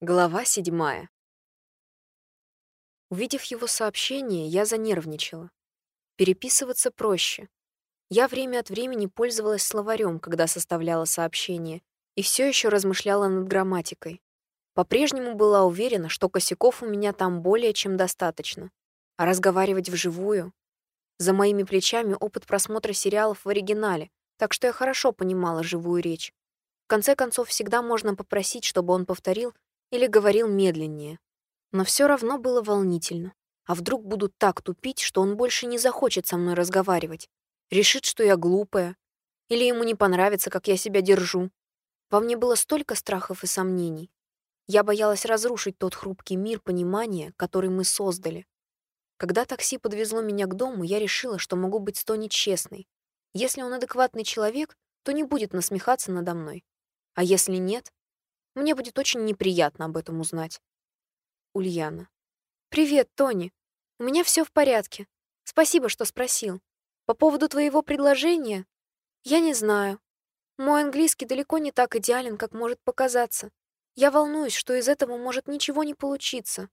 Глава седьмая. Увидев его сообщение, я занервничала. Переписываться проще. Я время от времени пользовалась словарем, когда составляла сообщение, и все еще размышляла над грамматикой. По-прежнему была уверена, что косяков у меня там более чем достаточно. А разговаривать вживую? За моими плечами опыт просмотра сериалов в оригинале, так что я хорошо понимала живую речь. В конце концов, всегда можно попросить, чтобы он повторил или говорил медленнее. Но все равно было волнительно. А вдруг буду так тупить, что он больше не захочет со мной разговаривать? Решит, что я глупая? Или ему не понравится, как я себя держу? Во мне было столько страхов и сомнений. Я боялась разрушить тот хрупкий мир понимания, который мы создали. Когда такси подвезло меня к дому, я решила, что могу быть с Тони честной. Если он адекватный человек, то не будет насмехаться надо мной. А если нет, мне будет очень неприятно об этом узнать. Ульяна. «Привет, Тони. У меня все в порядке. Спасибо, что спросил. По поводу твоего предложения? Я не знаю. Мой английский далеко не так идеален, как может показаться. Я волнуюсь, что из этого может ничего не получиться».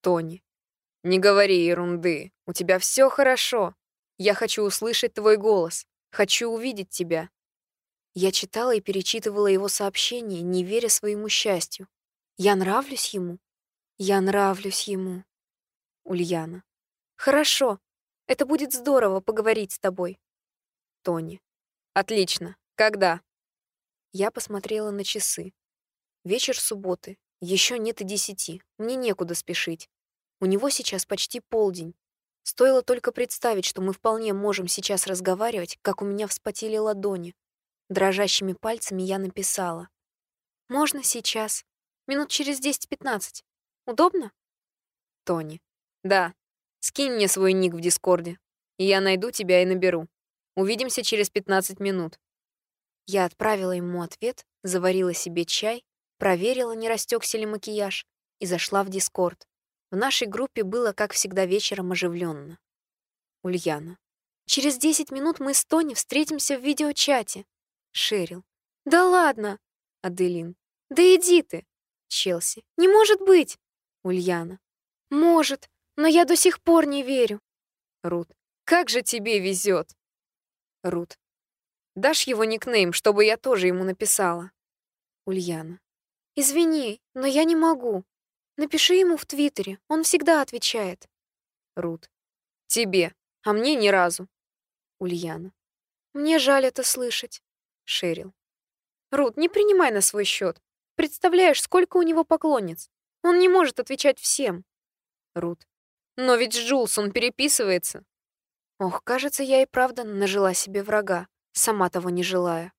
Тони. «Не говори ерунды. У тебя все хорошо. Я хочу услышать твой голос. Хочу увидеть тебя. Я читала и перечитывала его сообщения, не веря своему счастью. Я нравлюсь ему? Я нравлюсь ему. Ульяна. Хорошо. Это будет здорово поговорить с тобой. Тони. Отлично. Когда? Я посмотрела на часы. Вечер субботы. Еще нет и десяти. Мне некуда спешить. У него сейчас почти полдень. Стоило только представить, что мы вполне можем сейчас разговаривать, как у меня вспотели ладони. Дрожащими пальцами я написала. «Можно сейчас? Минут через 10-15. Удобно?» Тони. «Да. Скинь мне свой ник в Дискорде, и я найду тебя и наберу. Увидимся через 15 минут». Я отправила ему ответ, заварила себе чай, проверила, не растекся ли макияж, и зашла в Дискорд. В нашей группе было, как всегда, вечером оживленно. Ульяна. «Через 10 минут мы с Тони встретимся в видеочате. Шерил. «Да ладно!» Аделин. «Да иди ты!» Челси. «Не может быть!» Ульяна. «Может, но я до сих пор не верю». Рут. «Как же тебе везет!» Рут. «Дашь его никнейм, чтобы я тоже ему написала?» Ульяна. «Извини, но я не могу. Напиши ему в Твиттере, он всегда отвечает». Рут. «Тебе, а мне ни разу». Ульяна. «Мне жаль это слышать». Шерил. «Рут, не принимай на свой счет. Представляешь, сколько у него поклонниц. Он не может отвечать всем». Рут. «Но ведь с Джулс он переписывается». Ох, кажется, я и правда нажила себе врага, сама того не желая.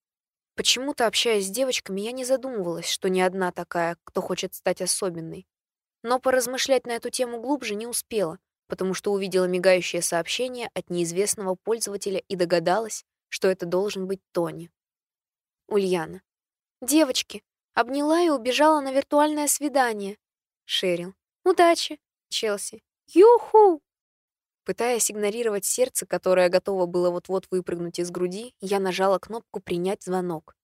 Почему-то, общаясь с девочками, я не задумывалась, что не одна такая, кто хочет стать особенной. Но поразмышлять на эту тему глубже не успела, потому что увидела мигающее сообщение от неизвестного пользователя и догадалась, что это должен быть Тони. Ульяна. Девочки. Обняла и убежала на виртуальное свидание. Шерил. Удачи. Челси. Юху! Пытаясь игнорировать сердце, которое готово было вот-вот выпрыгнуть из груди, я нажала кнопку «Принять звонок».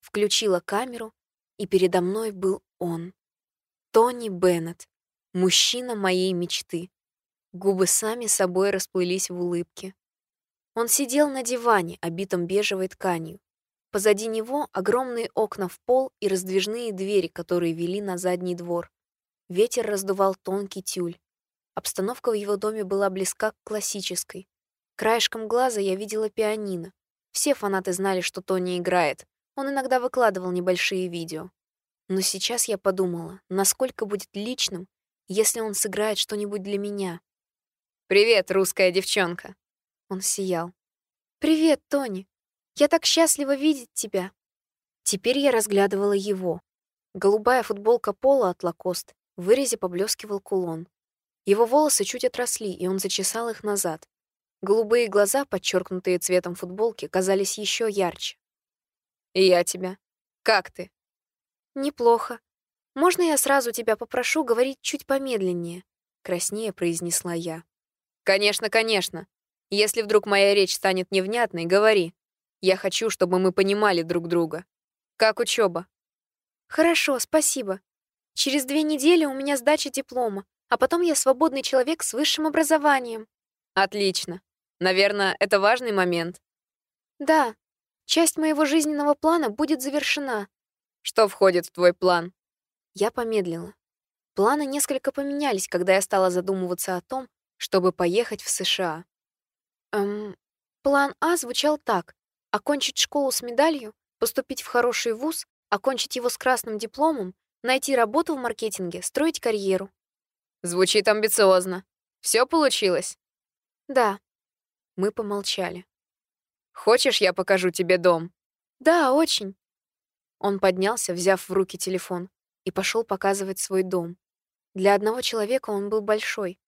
Включила камеру, и передо мной был он. Тони Беннет, мужчина моей мечты. Губы сами собой расплылись в улыбке. Он сидел на диване, обитом бежевой тканью. Позади него огромные окна в пол и раздвижные двери, которые вели на задний двор. Ветер раздувал тонкий тюль. Обстановка в его доме была близка к классической. Краешком глаза я видела пианино. Все фанаты знали, что Тони играет. Он иногда выкладывал небольшие видео. Но сейчас я подумала, насколько будет личным, если он сыграет что-нибудь для меня. «Привет, русская девчонка!» Он сиял. «Привет, Тони!» Я так счастлива видеть тебя. Теперь я разглядывала его. Голубая футболка пола от Лакост, в вырезе поблескивал кулон. Его волосы чуть отросли, и он зачесал их назад. Голубые глаза, подчеркнутые цветом футболки, казались еще ярче. «И я тебя. Как ты?» «Неплохо. Можно я сразу тебя попрошу говорить чуть помедленнее?» — краснее произнесла я. «Конечно, конечно. Если вдруг моя речь станет невнятной, говори. Я хочу, чтобы мы понимали друг друга. Как учеба? Хорошо, спасибо. Через две недели у меня сдача диплома, а потом я свободный человек с высшим образованием. Отлично. Наверное, это важный момент. Да, часть моего жизненного плана будет завершена. Что входит в твой план? Я помедлила. Планы несколько поменялись, когда я стала задумываться о том, чтобы поехать в США. Эм, план А звучал так. Окончить школу с медалью, поступить в хороший вуз, окончить его с красным дипломом, найти работу в маркетинге, строить карьеру. Звучит амбициозно. Все получилось? Да. Мы помолчали. Хочешь, я покажу тебе дом? Да, очень. Он поднялся, взяв в руки телефон, и пошел показывать свой дом. Для одного человека он был большой.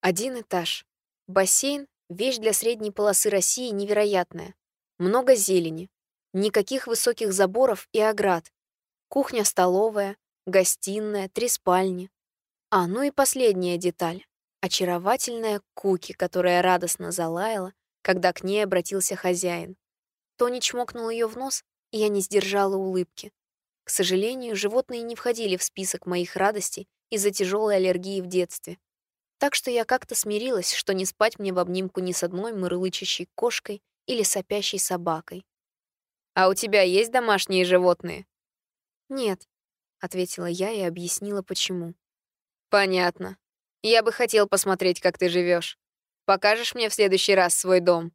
Один этаж. Бассейн — вещь для средней полосы России невероятная. Много зелени. Никаких высоких заборов и оград. Кухня-столовая, гостиная, три спальни. А, ну и последняя деталь. Очаровательная Куки, которая радостно залаяла, когда к ней обратился хозяин. Тони чмокнул ее в нос, и я не сдержала улыбки. К сожалению, животные не входили в список моих радостей из-за тяжелой аллергии в детстве. Так что я как-то смирилась, что не спать мне в обнимку ни с одной мурлычащей кошкой или сопящей собакой. «А у тебя есть домашние животные?» «Нет», — ответила я и объяснила, почему. «Понятно. Я бы хотел посмотреть, как ты живешь. Покажешь мне в следующий раз свой дом?»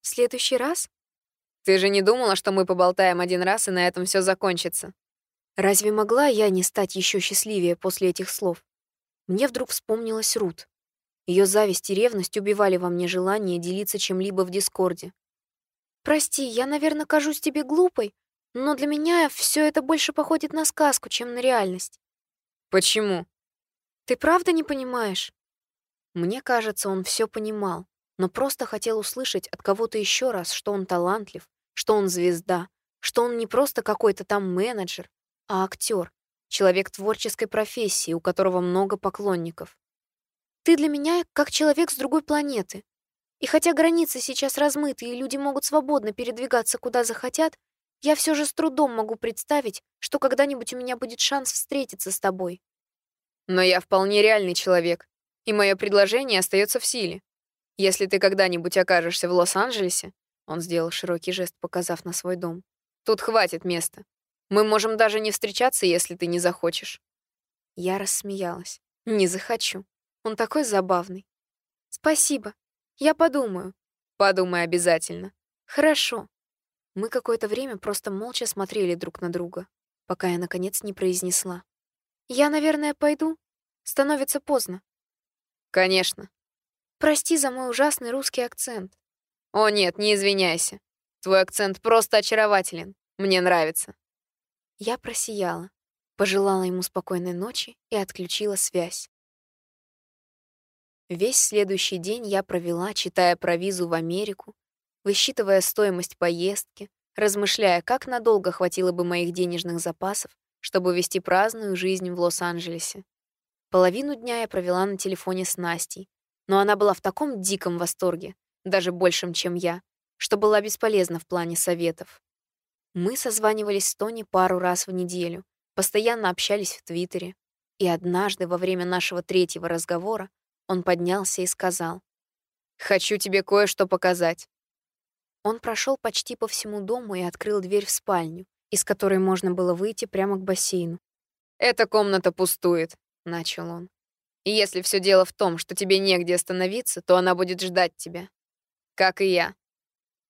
«В следующий раз?» «Ты же не думала, что мы поболтаем один раз, и на этом все закончится?» Разве могла я не стать еще счастливее после этих слов? Мне вдруг вспомнилась Рут. Ее зависть и ревность убивали во мне желание делиться чем-либо в Дискорде. «Прости, я, наверное, кажусь тебе глупой, но для меня все это больше походит на сказку, чем на реальность». «Почему?» «Ты правда не понимаешь?» Мне кажется, он все понимал, но просто хотел услышать от кого-то еще раз, что он талантлив, что он звезда, что он не просто какой-то там менеджер, а актер, человек творческой профессии, у которого много поклонников. Ты для меня как человек с другой планеты. И хотя границы сейчас размыты, и люди могут свободно передвигаться куда захотят, я все же с трудом могу представить, что когда-нибудь у меня будет шанс встретиться с тобой. Но я вполне реальный человек, и мое предложение остается в силе. Если ты когда-нибудь окажешься в Лос-Анджелесе, он сделал широкий жест, показав на свой дом, тут хватит места. Мы можем даже не встречаться, если ты не захочешь. Я рассмеялась. Не захочу. Он такой забавный. Спасибо. Я подумаю. Подумай обязательно. Хорошо. Мы какое-то время просто молча смотрели друг на друга, пока я, наконец, не произнесла. Я, наверное, пойду. Становится поздно. Конечно. Прости за мой ужасный русский акцент. О нет, не извиняйся. Твой акцент просто очарователен. Мне нравится. Я просияла, пожелала ему спокойной ночи и отключила связь. Весь следующий день я провела, читая про визу в Америку, высчитывая стоимость поездки, размышляя, как надолго хватило бы моих денежных запасов, чтобы вести праздную жизнь в Лос-Анджелесе. Половину дня я провела на телефоне с Настей, но она была в таком диком восторге, даже большем, чем я, что была бесполезна в плане советов. Мы созванивались с Тони пару раз в неделю, постоянно общались в Твиттере, и однажды во время нашего третьего разговора он поднялся и сказал, «Хочу тебе кое-что показать». Он прошел почти по всему дому и открыл дверь в спальню, из которой можно было выйти прямо к бассейну. «Эта комната пустует», начал он. И если все дело в том, что тебе негде остановиться, то она будет ждать тебя. Как и я.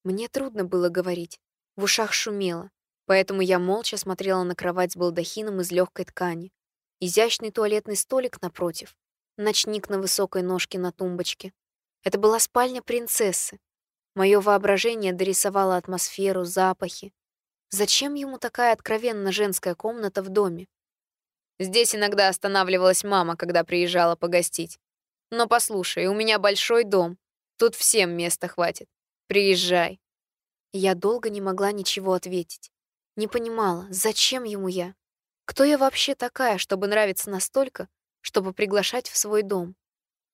Мне трудно было говорить. В ушах шумело, поэтому я молча смотрела на кровать с балдахином из легкой ткани, изящный туалетный столик напротив, ночник на высокой ножке на тумбочке. Это была спальня принцессы. Мое воображение дорисовало атмосферу, запахи. Зачем ему такая откровенно женская комната в доме? Здесь иногда останавливалась мама, когда приезжала погостить. Но послушай, у меня большой дом. Тут всем места хватит. Приезжай. Я долго не могла ничего ответить. Не понимала, зачем ему я? Кто я вообще такая, чтобы нравиться настолько, чтобы приглашать в свой дом?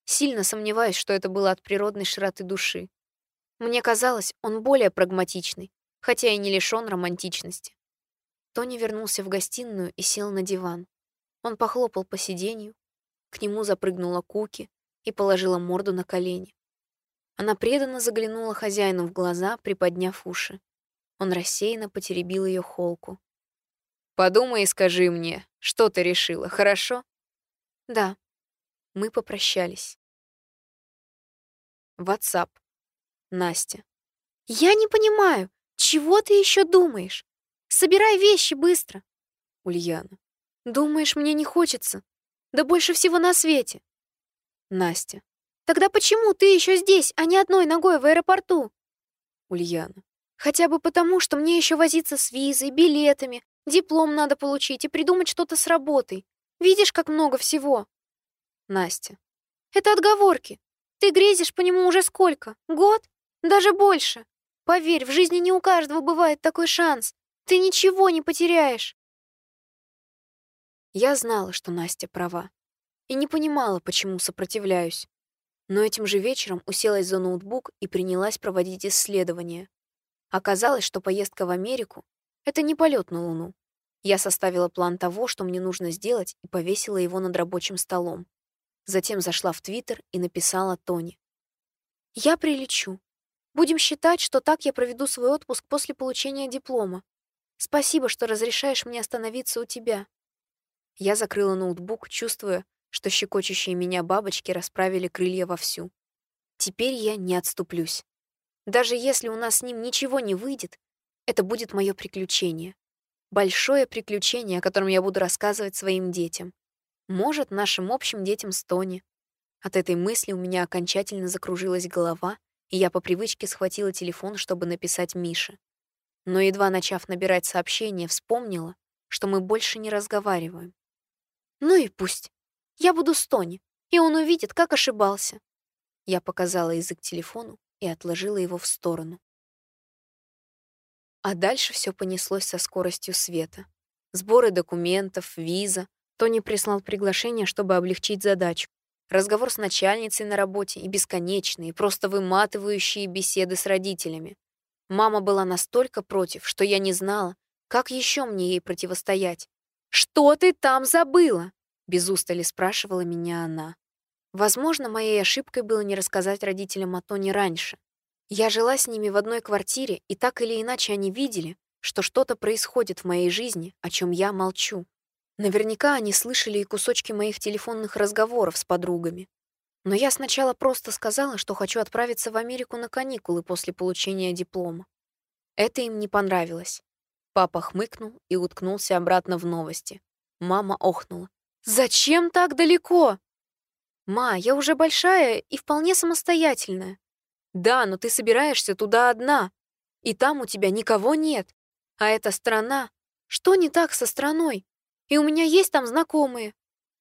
Сильно сомневаюсь, что это было от природной широты души. Мне казалось, он более прагматичный, хотя и не лишён романтичности. Тони вернулся в гостиную и сел на диван. Он похлопал по сиденью, к нему запрыгнула Куки и положила морду на колени. Она преданно заглянула хозяину в глаза, приподняв уши. Он рассеянно потеребил ее холку. «Подумай и скажи мне, что ты решила, хорошо?» «Да». Мы попрощались. WhatsApp. Настя. «Я не понимаю, чего ты еще думаешь? Собирай вещи быстро!» Ульяна. «Думаешь, мне не хочется? Да больше всего на свете!» Настя. «Тогда почему ты еще здесь, а не одной ногой в аэропорту?» Ульяна. «Хотя бы потому, что мне еще возиться с визой, билетами, диплом надо получить и придумать что-то с работой. Видишь, как много всего?» Настя. «Это отговорки. Ты грезишь по нему уже сколько? Год? Даже больше. Поверь, в жизни не у каждого бывает такой шанс. Ты ничего не потеряешь. Я знала, что Настя права, и не понимала, почему сопротивляюсь. Но этим же вечером уселась за ноутбук и принялась проводить исследования. Оказалось, что поездка в Америку — это не полет на Луну. Я составила план того, что мне нужно сделать, и повесила его над рабочим столом. Затем зашла в Твиттер и написала Тони. «Я прилечу. Будем считать, что так я проведу свой отпуск после получения диплома. Спасибо, что разрешаешь мне остановиться у тебя. Я закрыла ноутбук, чувствуя, что щекочущие меня бабочки расправили крылья вовсю. Теперь я не отступлюсь. Даже если у нас с ним ничего не выйдет, это будет мое приключение. Большое приключение, о котором я буду рассказывать своим детям. Может, нашим общим детям с Тони. От этой мысли у меня окончательно закружилась голова, и я по привычке схватила телефон, чтобы написать Мише. Но едва начав набирать сообщение, вспомнила, что мы больше не разговариваем. Ну и пусть. Я буду с Тони, и он увидит, как ошибался. Я показала язык телефону и отложила его в сторону. А дальше все понеслось со скоростью света. Сборы документов, виза. Тони прислал приглашение, чтобы облегчить задачу разговор с начальницей на работе и бесконечные, просто выматывающие беседы с родителями. Мама была настолько против, что я не знала, как еще мне ей противостоять. «Что ты там забыла?» — без устали спрашивала меня она. Возможно, моей ошибкой было не рассказать родителям о Тоне раньше. Я жила с ними в одной квартире, и так или иначе они видели, что что-то происходит в моей жизни, о чем я молчу. Наверняка они слышали и кусочки моих телефонных разговоров с подругами. Но я сначала просто сказала, что хочу отправиться в Америку на каникулы после получения диплома. Это им не понравилось. Папа хмыкнул и уткнулся обратно в новости. Мама охнула. «Зачем так далеко?» «Ма, я уже большая и вполне самостоятельная». «Да, но ты собираешься туда одна, и там у тебя никого нет. А эта страна... Что не так со страной? И у меня есть там знакомые.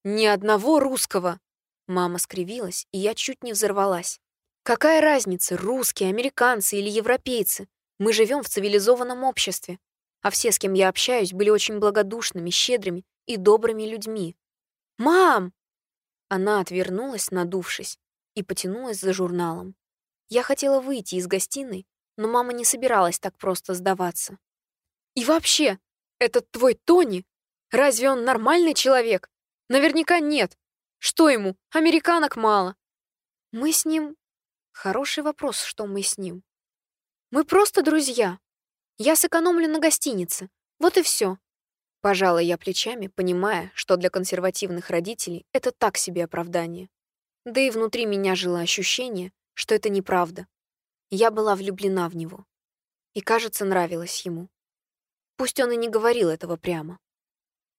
Ни одного русского. Мама скривилась, и я чуть не взорвалась. Какая разница, русские, американцы или европейцы? Мы живем в цивилизованном обществе. А все, с кем я общаюсь, были очень благодушными, щедрыми и добрыми людьми. «Мам!» Она отвернулась, надувшись, и потянулась за журналом. Я хотела выйти из гостиной, но мама не собиралась так просто сдаваться. «И вообще, этот твой Тони Разве он нормальный человек? Наверняка нет. Что ему, американок мало? Мы с ним... Хороший вопрос, что мы с ним. Мы просто друзья. Я сэкономлю на гостинице. Вот и все. Пожала я плечами, понимая, что для консервативных родителей это так себе оправдание. Да и внутри меня жило ощущение, что это неправда. Я была влюблена в него. И, кажется, нравилась ему. Пусть он и не говорил этого прямо.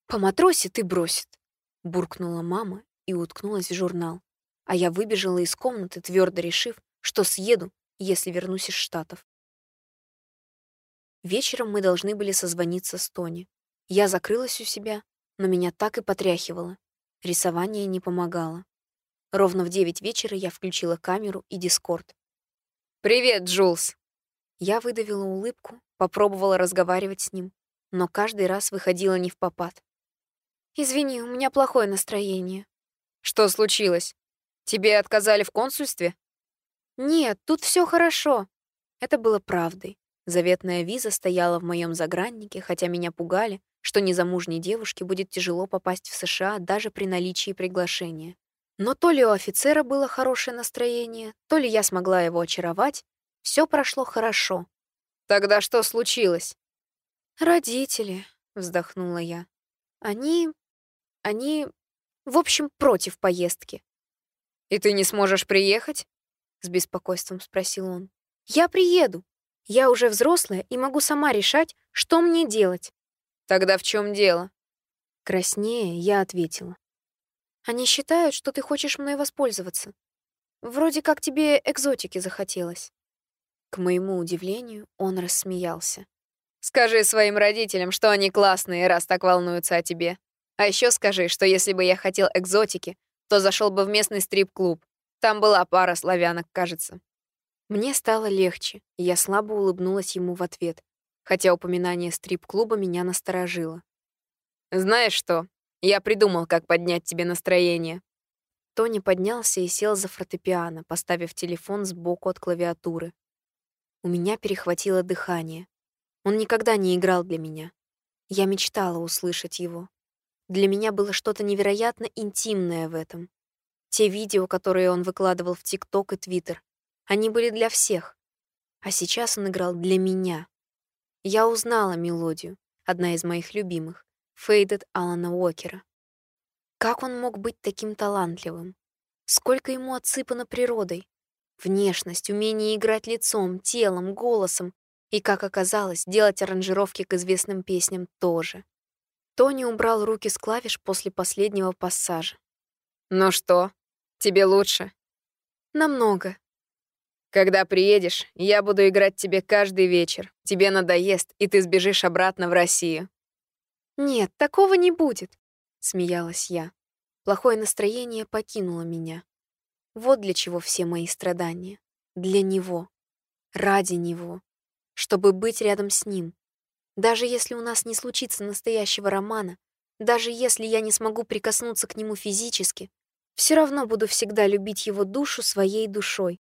«Поматросит и бросит», — буркнула мама и уткнулась в журнал. А я выбежала из комнаты, твердо решив, что съеду, если вернусь из Штатов. Вечером мы должны были созвониться с Тони. Я закрылась у себя, но меня так и потряхивало. Рисование не помогало. Ровно в девять вечера я включила камеру и Дискорд. «Привет, Джулс!» Я выдавила улыбку, попробовала разговаривать с ним, но каждый раз выходила не в попад. «Извини, у меня плохое настроение». «Что случилось? Тебе отказали в консульстве?» «Нет, тут все хорошо». Это было правдой. Заветная виза стояла в моем заграннике, хотя меня пугали, что незамужней девушке будет тяжело попасть в США даже при наличии приглашения. Но то ли у офицера было хорошее настроение, то ли я смогла его очаровать, все прошло хорошо. Тогда что случилось? Родители, вздохнула я. Они... они... в общем, против поездки. И ты не сможешь приехать? С беспокойством спросил он. Я приеду. Я уже взрослая и могу сама решать, что мне делать. Тогда в чем дело? Краснее я ответила. Они считают, что ты хочешь мной воспользоваться. Вроде как тебе экзотики захотелось. К моему удивлению, он рассмеялся. Скажи своим родителям, что они классные, раз так волнуются о тебе. А еще скажи, что если бы я хотел экзотики, то зашел бы в местный стрип-клуб. Там была пара славянок, кажется. Мне стало легче, и я слабо улыбнулась ему в ответ, хотя упоминание стрип-клуба меня насторожило. «Знаешь что? Я придумал, как поднять тебе настроение». Тони поднялся и сел за фортепиано, поставив телефон сбоку от клавиатуры. У меня перехватило дыхание. Он никогда не играл для меня. Я мечтала услышать его. Для меня было что-то невероятно интимное в этом. Те видео, которые он выкладывал в ТикТок и Твиттер, они были для всех. А сейчас он играл для меня. Я узнала мелодию, одна из моих любимых, «Faded» Алана Уокера. Как он мог быть таким талантливым? Сколько ему отсыпано природой? Внешность, умение играть лицом, телом, голосом и, как оказалось, делать аранжировки к известным песням тоже. Тони убрал руки с клавиш после последнего пассажа. «Ну что, тебе лучше?» «Намного». «Когда приедешь, я буду играть тебе каждый вечер. Тебе надоест, и ты сбежишь обратно в Россию». «Нет, такого не будет», — смеялась я. Плохое настроение покинуло меня. Вот для чего все мои страдания. Для него. Ради него. Чтобы быть рядом с ним. Даже если у нас не случится настоящего романа, даже если я не смогу прикоснуться к нему физически, все равно буду всегда любить его душу своей душой.